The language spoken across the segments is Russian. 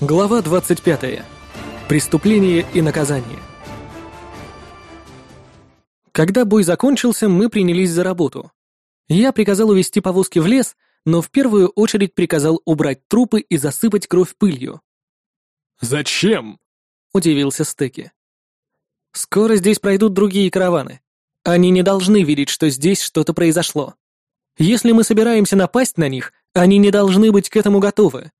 Глава 25. Преступление и наказание. Когда бой закончился, мы принялись за работу. Я приказал увести повозки в лес, но в первую очередь приказал убрать трупы и засыпать кровь пылью. «Зачем?» — удивился Стеки. «Скоро здесь пройдут другие караваны. Они не должны видеть, что здесь что-то произошло. Если мы собираемся напасть на них, они не должны быть к этому готовы.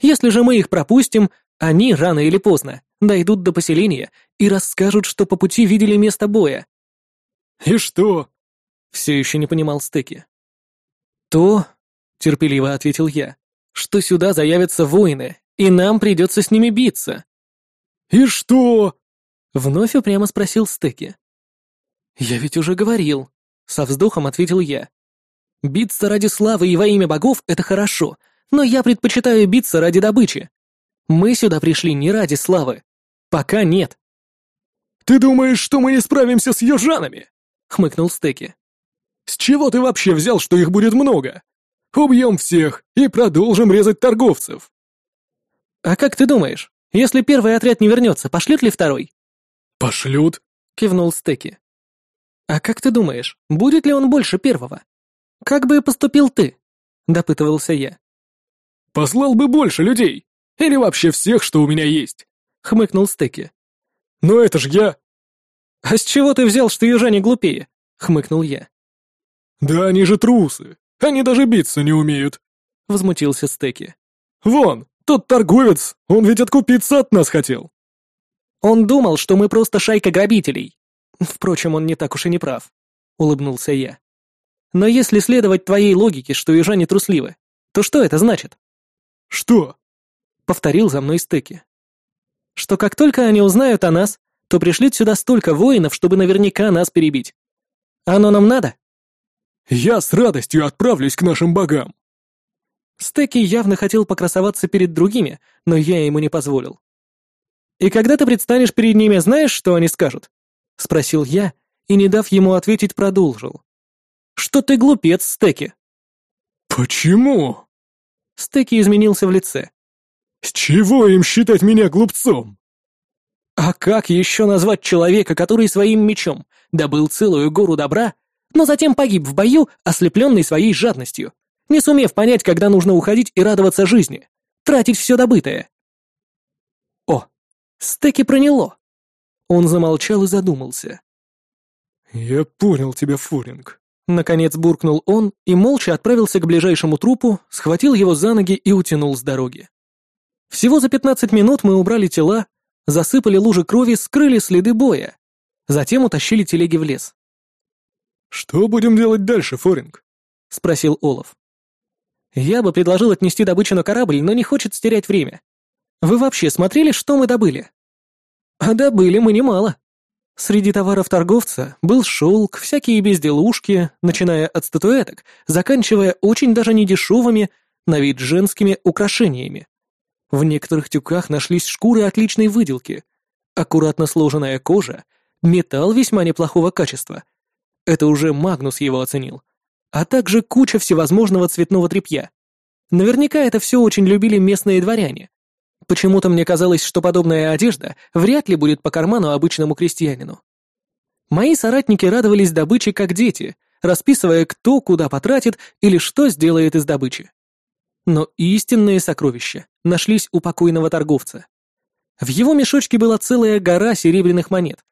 Если же мы их пропустим, они рано или поздно дойдут до поселения и расскажут, что по пути видели место боя. «И что?» — все еще не понимал Стеки. «То», — терпеливо ответил я, — «что сюда заявятся воины, и нам придется с ними биться». «И что?» — вновь упрямо спросил Стеки. «Я ведь уже говорил», — со вздохом ответил я. «Биться ради славы и во имя богов — это хорошо, но я предпочитаю биться ради добычи. Мы сюда пришли не ради славы. Пока нет». «Ты думаешь, что мы не справимся с южанами?» — хмыкнул Стеки. «С чего ты вообще взял, что их будет много? Убьем всех и продолжим резать торговцев». «А как ты думаешь, если первый отряд не вернется, пошлют ли второй?» «Пошлют», — кивнул Стеки. «А как ты думаешь, будет ли он больше первого? Как бы поступил ты?» — допытывался я. «Послал бы больше людей. Или вообще всех, что у меня есть», — хмыкнул Стеки. «Но это ж я...» «А с чего ты взял, что южане глупее?» — хмыкнул я. «Да они же трусы. Они даже биться не умеют», — возмутился Стеки. «Вон, тот торговец, он ведь откупиться от нас хотел». «Он думал, что мы просто шайка грабителей. Впрочем, он не так уж и не прав», — улыбнулся я. «Но если следовать твоей логике, что южане трусливы, то что это значит?» «Что?» — повторил за мной Стеки. «Что как только они узнают о нас, то пришлют сюда столько воинов, чтобы наверняка нас перебить. Оно нам надо?» «Я с радостью отправлюсь к нашим богам!» Стеки явно хотел покрасоваться перед другими, но я ему не позволил. «И когда ты предстанешь перед ними, знаешь, что они скажут?» — спросил я, и, не дав ему ответить, продолжил. «Что ты глупец, Стеки?» «Почему?» Стеки изменился в лице. «С чего им считать меня глупцом?» А как еще назвать человека, который своим мечом добыл целую гору добра, но затем погиб в бою, ослепленный своей жадностью, не сумев понять, когда нужно уходить и радоваться жизни, тратить все добытое? О, стеки проняло. Он замолчал и задумался. «Я понял тебя, Фуринг», — наконец буркнул он и молча отправился к ближайшему трупу, схватил его за ноги и утянул с дороги. Всего за пятнадцать минут мы убрали тела, засыпали лужи крови, скрыли следы боя. Затем утащили телеги в лес. «Что будем делать дальше, Форинг?» — спросил Олаф. «Я бы предложил отнести добычу на корабль, но не хочет терять время. Вы вообще смотрели, что мы добыли?» «А добыли мы немало. Среди товаров торговца был шелк, всякие безделушки, начиная от статуэток, заканчивая очень даже недешевыми, на вид женскими украшениями. В некоторых тюках нашлись шкуры отличной выделки, аккуратно сложенная кожа, металл весьма неплохого качества. Это уже Магнус его оценил. А также куча всевозможного цветного тряпья. Наверняка это все очень любили местные дворяне. Почему-то мне казалось, что подобная одежда вряд ли будет по карману обычному крестьянину. Мои соратники радовались добыче как дети, расписывая, кто куда потратит или что сделает из добычи. Но истинные сокровища нашлись у покойного торговца. В его мешочке была целая гора серебряных монет.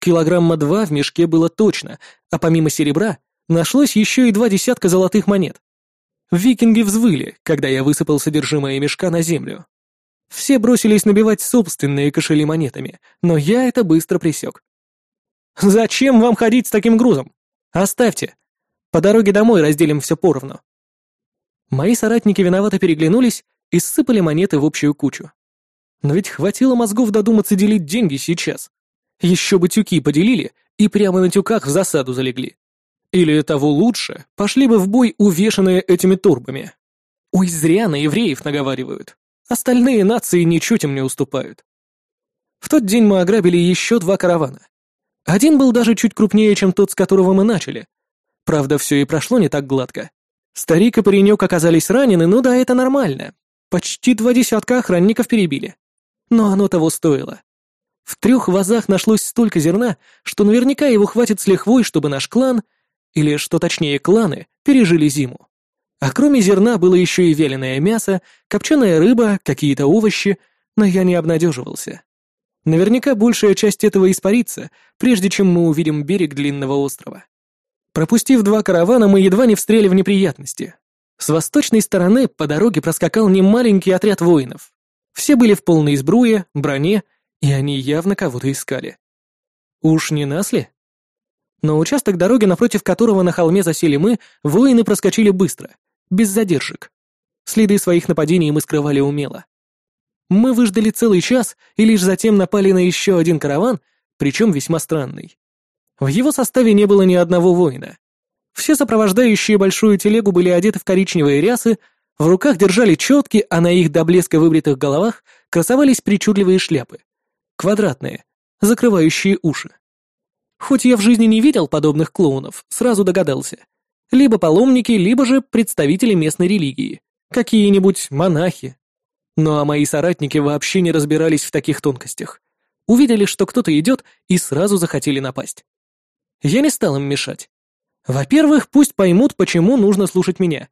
Килограмма два в мешке было точно, а помимо серебра нашлось еще и два десятка золотых монет. Викинги взвыли, когда я высыпал содержимое мешка на землю. Все бросились набивать собственные кошели монетами, но я это быстро пресек. «Зачем вам ходить с таким грузом? Оставьте. По дороге домой разделим все поровну». Мои соратники виновато переглянулись и сыпали монеты в общую кучу. Но ведь хватило мозгов додуматься делить деньги сейчас. Еще бы тюки поделили и прямо на тюках в засаду залегли. Или того лучше, пошли бы в бой увешанные этими турбами. Ой, зря на евреев наговаривают. Остальные нации ничуть им не уступают. В тот день мы ограбили еще два каравана. Один был даже чуть крупнее, чем тот, с которого мы начали. Правда, все и прошло не так гладко. Старик и паренек оказались ранены, ну да, это нормально. Почти два десятка охранников перебили. Но оно того стоило. В трех вазах нашлось столько зерна, что наверняка его хватит с лихвой, чтобы наш клан, или, что точнее, кланы, пережили зиму. А кроме зерна было еще и вяленое мясо, копченая рыба, какие-то овощи, но я не обнадеживался. Наверняка большая часть этого испарится, прежде чем мы увидим берег длинного острова. Пропустив два каравана, мы едва не встряли в неприятности. С восточной стороны по дороге проскакал немаленький отряд воинов. Все были в полной сбруе, броне, и они явно кого-то искали. Уж не нас ли? На участок дороги, напротив которого на холме засели мы, воины проскочили быстро, без задержек. Следы своих нападений мы скрывали умело. Мы выждали целый час и лишь затем напали на еще один караван, причем весьма странный. В его составе не было ни одного воина. Все сопровождающие большую телегу были одеты в коричневые рясы, в руках держали четки, а на их до блеска выбритых головах красовались причудливые шляпы. Квадратные, закрывающие уши. Хоть я в жизни не видел подобных клоунов, сразу догадался. Либо паломники, либо же представители местной религии. Какие-нибудь монахи. Ну а мои соратники вообще не разбирались в таких тонкостях. Увидели, что кто-то идет, и сразу захотели напасть. Я не стал им мешать. Во-первых, пусть поймут, почему нужно слушать меня.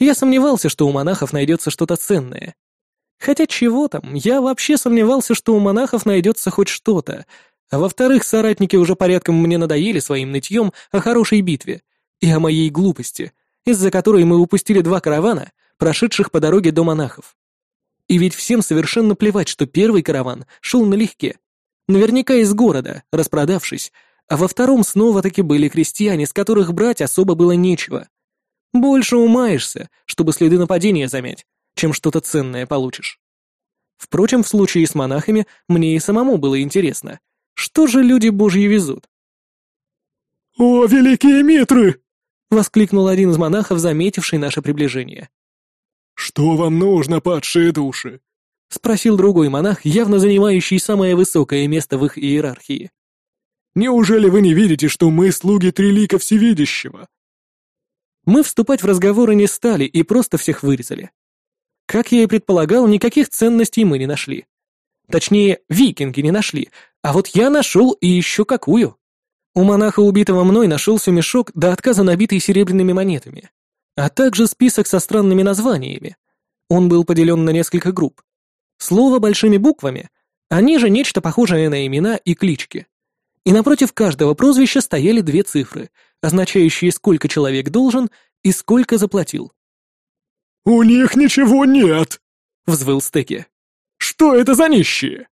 Я сомневался, что у монахов найдется что-то ценное. Хотя чего там, я вообще сомневался, что у монахов найдется хоть что-то. А во-вторых, соратники уже порядком мне надоели своим нытьем о хорошей битве и о моей глупости, из-за которой мы упустили два каравана, прошедших по дороге до монахов. И ведь всем совершенно плевать, что первый караван шел налегке. Наверняка из города, распродавшись, а во втором снова-таки были крестьяне, с которых брать особо было нечего. Больше умаешься, чтобы следы нападения замять, чем что-то ценное получишь. Впрочем, в случае с монахами мне и самому было интересно, что же люди божьи везут. «О, великие митры!» — воскликнул один из монахов, заметивший наше приближение. «Что вам нужно, падшие души?» — спросил другой монах, явно занимающий самое высокое место в их иерархии. Неужели вы не видите, что мы слуги Трилика Всевидящего?» Мы вступать в разговоры не стали и просто всех вырезали. Как я и предполагал, никаких ценностей мы не нашли. Точнее, викинги не нашли, а вот я нашел и еще какую. У монаха, убитого мной, нашелся мешок до отказа набитый серебряными монетами, а также список со странными названиями. Он был поделен на несколько групп. Слово большими буквами, а ниже нечто похожее на имена и клички и напротив каждого прозвища стояли две цифры, означающие, сколько человек должен и сколько заплатил. «У них ничего нет!» — взвыл Стеки. «Что это за нищие?»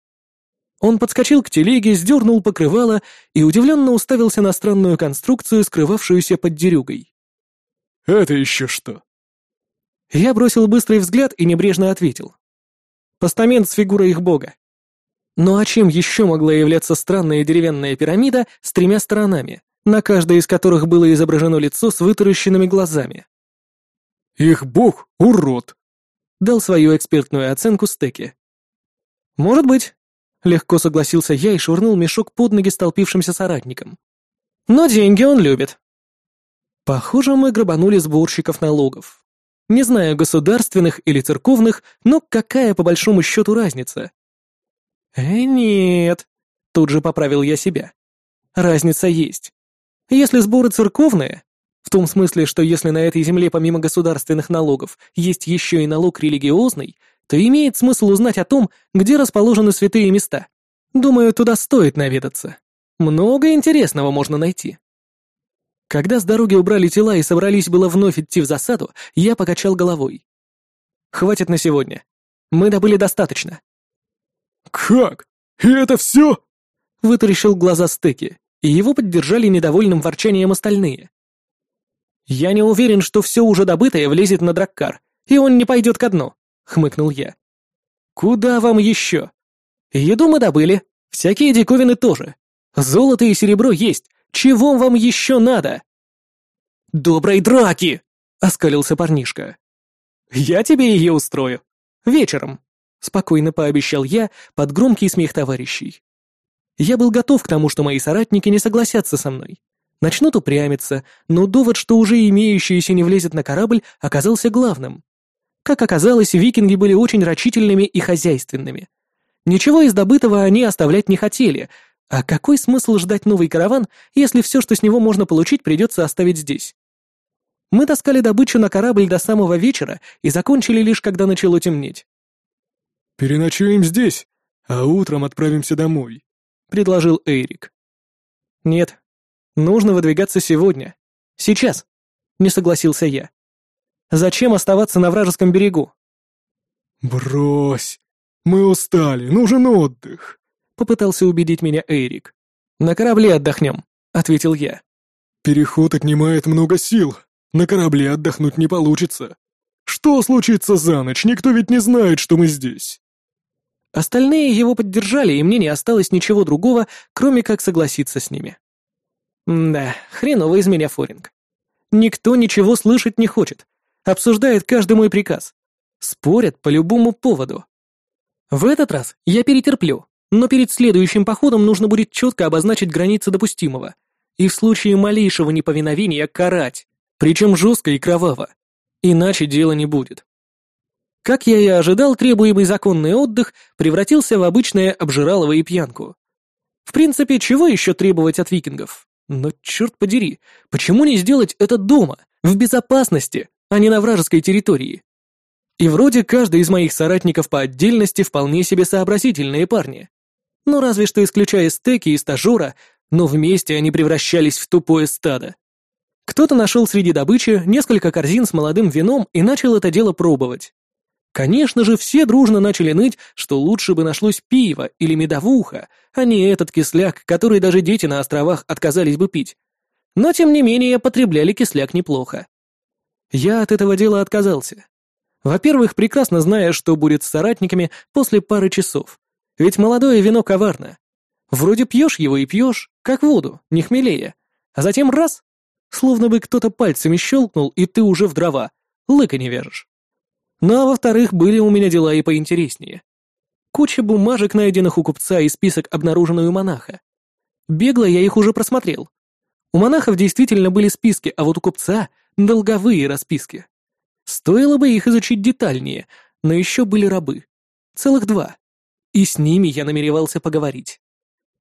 Он подскочил к телеге, сдернул покрывало и удивленно уставился на странную конструкцию, скрывавшуюся под дерюгой. «Это еще что?» Я бросил быстрый взгляд и небрежно ответил. «Постамент с фигурой их бога. Ну а чем еще могла являться странная деревянная пирамида с тремя сторонами, на каждой из которых было изображено лицо с вытаращенными глазами? «Их бог — урод!» — дал свою экспертную оценку Стеки. «Может быть», — легко согласился я и швырнул мешок под ноги столпившимся соратникам. «Но деньги он любит». Похоже, мы грабанули сборщиков налогов. Не знаю, государственных или церковных, но какая по большому счету разница? «Э, нет», — тут же поправил я себя. «Разница есть. Если сборы церковные, в том смысле, что если на этой земле помимо государственных налогов есть еще и налог религиозный, то имеет смысл узнать о том, где расположены святые места. Думаю, туда стоит наведаться. Много интересного можно найти». Когда с дороги убрали тела и собрались было вновь идти в засаду, я покачал головой. «Хватит на сегодня. Мы добыли достаточно. «Как? И это все?» Вытаращил глаза стеки, и его поддержали недовольным ворчанием остальные. «Я не уверен, что все уже добытое влезет на драккар, и он не пойдет ко дну», — хмыкнул я. «Куда вам еще? Еду мы добыли, всякие диковины тоже. Золото и серебро есть, чего вам еще надо?» «Доброй драки!» — оскалился парнишка. «Я тебе ее устрою. Вечером». — спокойно пообещал я под громкий смех товарищей. Я был готов к тому, что мои соратники не согласятся со мной. Начнут упрямиться, но довод, что уже имеющиеся не влезет на корабль, оказался главным. Как оказалось, викинги были очень рачительными и хозяйственными. Ничего из добытого они оставлять не хотели, а какой смысл ждать новый караван, если все, что с него можно получить, придется оставить здесь? Мы таскали добычу на корабль до самого вечера и закончили лишь, когда начало темнеть. «Переночуем здесь, а утром отправимся домой», — предложил Эрик. «Нет, нужно выдвигаться сегодня. Сейчас», — не согласился я. «Зачем оставаться на вражеском берегу?» «Брось! Мы устали, нужен отдых», — попытался убедить меня Эрик. «На корабле отдохнем», — ответил я. «Переход отнимает много сил. На корабле отдохнуть не получится. Что случится за ночь, никто ведь не знает, что мы здесь». Остальные его поддержали, и мне не осталось ничего другого, кроме как согласиться с ними. Да, хреново из меня форинг. Никто ничего слышать не хочет. Обсуждает каждый мой приказ. Спорят по любому поводу. В этот раз я перетерплю, но перед следующим походом нужно будет четко обозначить границы допустимого и в случае малейшего неповиновения карать, причем жестко и кроваво. Иначе дела не будет. Как я и ожидал, требуемый законный отдых превратился в обычное обжиралово и пьянку. В принципе, чего еще требовать от викингов? Но черт подери, почему не сделать это дома, в безопасности, а не на вражеской территории? И вроде каждый из моих соратников по отдельности вполне себе сообразительные парни. Ну разве что исключая стеки и стажера, но вместе они превращались в тупое стадо. Кто-то нашел среди добычи несколько корзин с молодым вином и начал это дело пробовать. Конечно же, все дружно начали ныть, что лучше бы нашлось пиво или медовуха, а не этот кисляк, который даже дети на островах отказались бы пить. Но, тем не менее, потребляли кисляк неплохо. Я от этого дела отказался. Во-первых, прекрасно зная, что будет с соратниками после пары часов. Ведь молодое вино коварно. Вроде пьешь его и пьешь, как воду, не хмелее. А затем раз, словно бы кто-то пальцами щелкнул, и ты уже в дрова, лыка не вяжешь. Ну а во-вторых, были у меня дела и поинтереснее. Куча бумажек, найденных у купца, и список, обнаруженный у монаха. Бегло я их уже просмотрел. У монахов действительно были списки, а вот у купца — долговые расписки. Стоило бы их изучить детальнее, но еще были рабы. Целых два. И с ними я намеревался поговорить.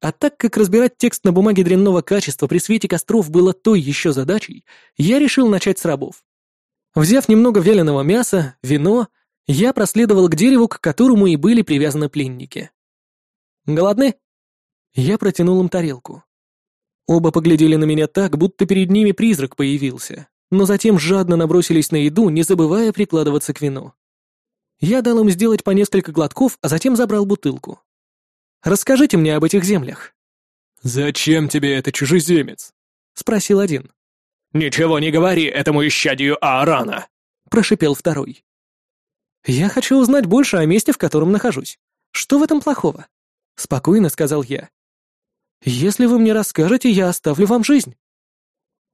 А так как разбирать текст на бумаге дрянного качества при свете костров было той еще задачей, я решил начать с рабов. Взяв немного вяленого мяса, вино, я проследовал к дереву, к которому и были привязаны пленники. «Голодны?» Я протянул им тарелку. Оба поглядели на меня так, будто перед ними призрак появился, но затем жадно набросились на еду, не забывая прикладываться к вину. Я дал им сделать по несколько глотков, а затем забрал бутылку. «Расскажите мне об этих землях». «Зачем тебе это, чужеземец?» — спросил один. «Ничего не говори этому исчадию Аарана!» — прошипел второй. «Я хочу узнать больше о месте, в котором нахожусь. Что в этом плохого?» — спокойно сказал я. «Если вы мне расскажете, я оставлю вам жизнь».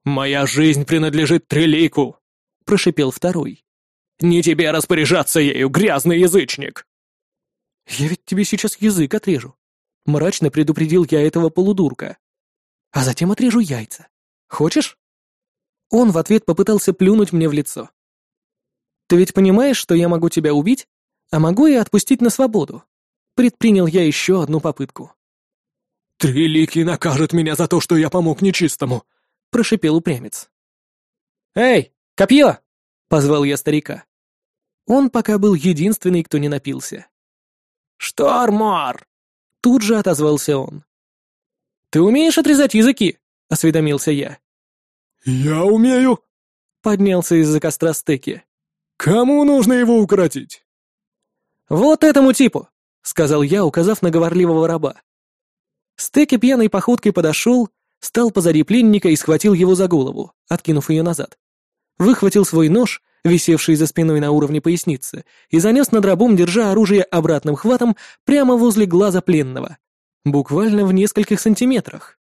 «Моя жизнь принадлежит Трелику!» — прошипел второй. «Не тебе распоряжаться ею, грязный язычник!» «Я ведь тебе сейчас язык отрежу», — мрачно предупредил я этого полудурка. «А затем отрежу яйца. Хочешь?» Он в ответ попытался плюнуть мне в лицо. «Ты ведь понимаешь, что я могу тебя убить, а могу и отпустить на свободу?» Предпринял я еще одну попытку. «Трилики накажет меня за то, что я помог нечистому!» — прошипел упрямец. «Эй, копье!» — позвал я старика. Он пока был единственный, кто не напился. «Штормор!» — тут же отозвался он. «Ты умеешь отрезать языки?» — осведомился я. «Я умею!» — поднялся из-за костра стеки. «Кому нужно его укоротить?» «Вот этому типу!» — сказал я, указав на говорливого раба. Стеки пьяной походкой подошел, стал позади пленника и схватил его за голову, откинув ее назад. Выхватил свой нож, висевший за спиной на уровне поясницы, и занес над рабом, держа оружие обратным хватом прямо возле глаза пленного. Буквально в нескольких сантиметрах.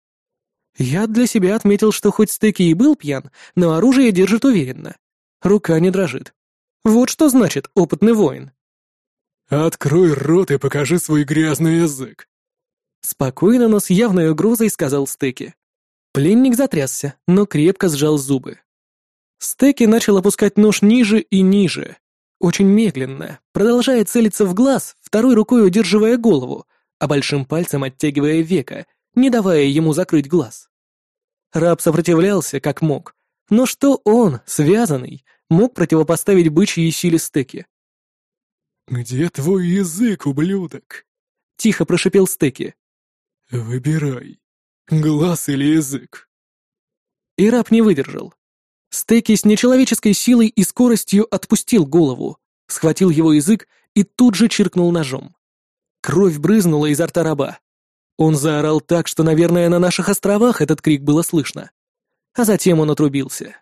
Я для себя отметил, что хоть Стеки и был пьян, но оружие держит уверенно. Рука не дрожит. Вот что значит опытный воин. «Открой рот и покажи свой грязный язык», Спокойно, но с явной угрозой сказал Стеки. Пленник затрясся, но крепко сжал зубы. Стеки начал опускать нож ниже и ниже. Очень медленно, продолжая целиться в глаз, второй рукой удерживая голову, а большим пальцем оттягивая века, не давая ему закрыть глаз. Раб сопротивлялся, как мог, но что он, связанный, мог противопоставить бычьей силе стеки? «Где твой язык, ублюдок?» — тихо прошипел стеки. «Выбирай, глаз или язык». И раб не выдержал. Стеки с нечеловеческой силой и скоростью отпустил голову, схватил его язык и тут же чиркнул ножом. Кровь брызнула изо рта раба. Он заорал так, что, наверное, на наших островах этот крик было слышно. А затем он отрубился.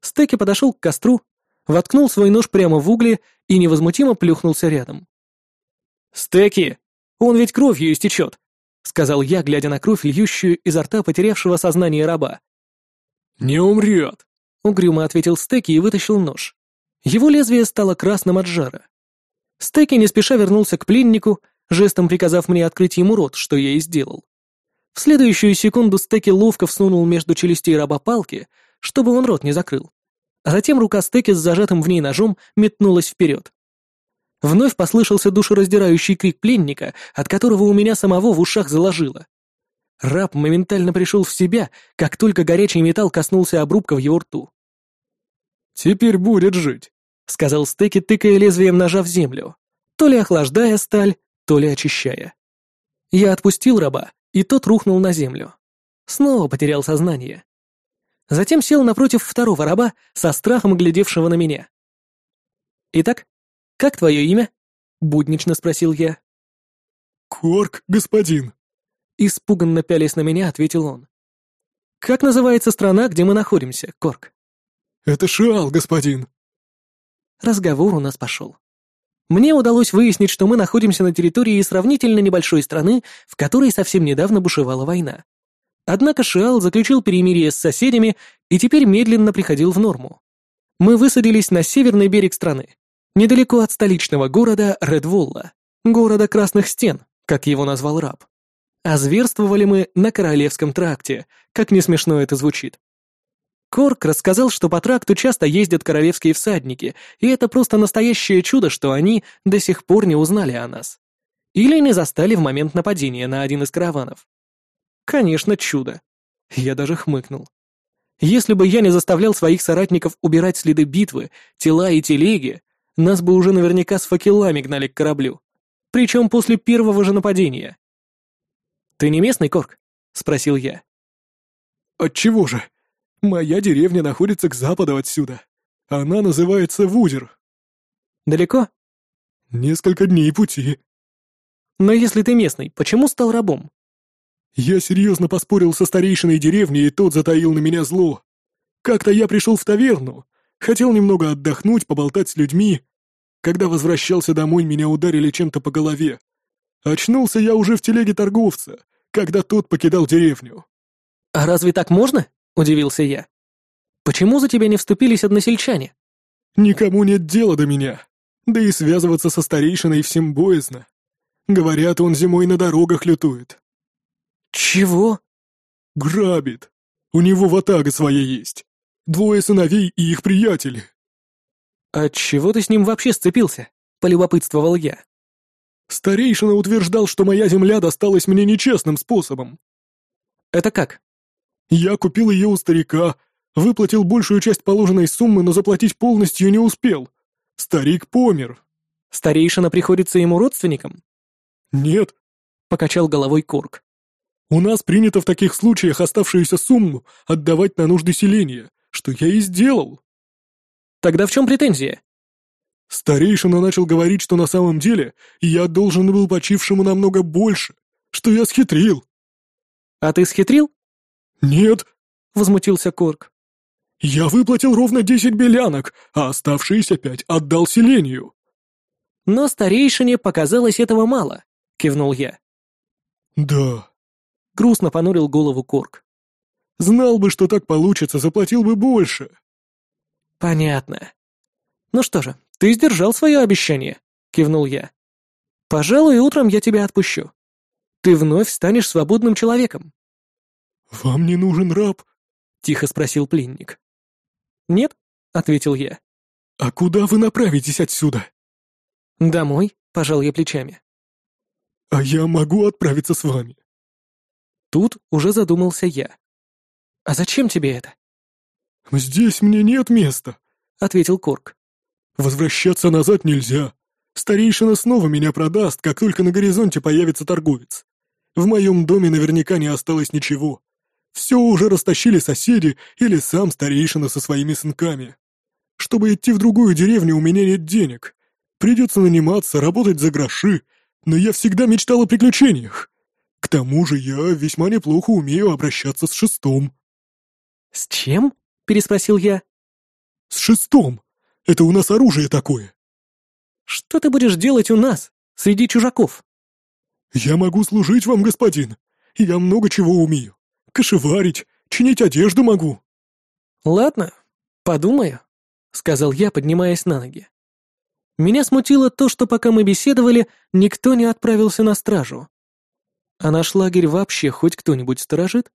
Стеки подошел к костру, воткнул свой нож прямо в угли и невозмутимо плюхнулся рядом. «Стеки! Он ведь кровью истечет!» — сказал я, глядя на кровь, льющую изо рта потерявшего сознание раба. «Не умрет!» — угрюмо ответил Стеки и вытащил нож. Его лезвие стало красным от жара. Стеки не спеша вернулся к пленнику, жестом приказав мне открыть ему рот, что я и сделал. В следующую секунду Стеки ловко всунул между челюстей раба палки, чтобы он рот не закрыл. А затем рука Стеки с зажатым в ней ножом метнулась вперед. Вновь послышался душераздирающий крик пленника, от которого у меня самого в ушах заложило. Раб моментально пришел в себя, как только горячий металл коснулся обрубка в его рту. «Теперь будет жить», — сказал Стеки, тыкая лезвием ножа в землю, то ли охлаждая сталь, то ли очищая. Я отпустил раба, и тот рухнул на землю. Снова потерял сознание. Затем сел напротив второго раба, со страхом глядевшего на меня. «Итак, как твое имя?» — буднично спросил я. «Корк, господин», Испуганно пялись на меня, ответил он. «Как называется страна, где мы находимся, Корк?» «Это Шиал, господин». Разговор у нас пошел. Мне удалось выяснить, что мы находимся на территории сравнительно небольшой страны, в которой совсем недавно бушевала война. Однако Шиал заключил перемирие с соседями и теперь медленно приходил в норму. Мы высадились на северный берег страны, недалеко от столичного города Редволла, города Красных Стен, как его назвал раб. А зверствовали мы на Королевском тракте, как не смешно это звучит. Корк рассказал, что по тракту часто ездят королевские всадники, и это просто настоящее чудо, что они до сих пор не узнали о нас. Или не застали в момент нападения на один из караванов. Конечно, чудо. Я даже хмыкнул. Если бы я не заставлял своих соратников убирать следы битвы, тела и телеги, нас бы уже наверняка с факелами гнали к кораблю. Причем после первого же нападения. «Ты не местный, Корк?» — спросил я. «Отчего же? Моя деревня находится к западу отсюда. Она называется Вудер». «Далеко?» «Несколько дней пути». «Но если ты местный, почему стал рабом?» «Я серьезно поспорил со старейшиной деревни, и тот затаил на меня зло. Как-то я пришел в таверну, хотел немного отдохнуть, поболтать с людьми. Когда возвращался домой, меня ударили чем-то по голове. Очнулся я уже в телеге торговца, когда тот покидал деревню. «А разве так можно?» — удивился я. «Почему за тебя не вступились односельчане?» «Никому нет дела до меня. Да и связываться со старейшиной всем боязно. Говорят, он зимой на дорогах лютует». «Чего?» «Грабит. У него ватага своя есть. Двое сыновей и их приятели». «А чего ты с ним вообще сцепился?» — полюбопытствовал я. Старейшина утверждал, что моя земля досталась мне нечестным способом. Это как? Я купил ее у старика, выплатил большую часть положенной суммы, но заплатить полностью не успел. Старик помер. Старейшина приходится ему родственником? Нет, покачал головой Корк. У нас принято в таких случаях оставшуюся сумму отдавать на нужды селения, что я и сделал. Тогда в чем претензия? Старейшина начал говорить, что на самом деле я должен был почившему намного больше, что я схитрил. «А ты схитрил?» «Нет», — возмутился Корк. «Я выплатил ровно десять белянок, а оставшиеся пять отдал селению». «Но старейшине показалось этого мало», — кивнул я. «Да», — грустно понурил голову Корк. «Знал бы, что так получится, заплатил бы больше». «Понятно. Ну что же, «Ты сдержал свое обещание», — кивнул я. «Пожалуй, утром я тебя отпущу. Ты вновь станешь свободным человеком». «Вам не нужен раб?» — тихо спросил пленник. «Нет», — ответил я. «А куда вы направитесь отсюда?» «Домой», — пожал я плечами. «А я могу отправиться с вами». Тут уже задумался я. «А зачем тебе это?» «Здесь мне нет места», — ответил Корк. «Возвращаться назад нельзя. Старейшина снова меня продаст, как только на горизонте появится торговец. В моем доме наверняка не осталось ничего. Все уже растащили соседи или сам старейшина со своими сынками. Чтобы идти в другую деревню, у меня нет денег. Придется наниматься, работать за гроши, но я всегда мечтал о приключениях. К тому же я весьма неплохо умею обращаться с шестом». «С чем?» — переспросил я. «С шестом. Это у нас оружие такое». «Что ты будешь делать у нас, среди чужаков?» «Я могу служить вам, господин. Я много чего умею. Кошеварить, чинить одежду могу». «Ладно, подумаю», — сказал я, поднимаясь на ноги. Меня смутило то, что пока мы беседовали, никто не отправился на стражу. А наш лагерь вообще хоть кто-нибудь сторожит?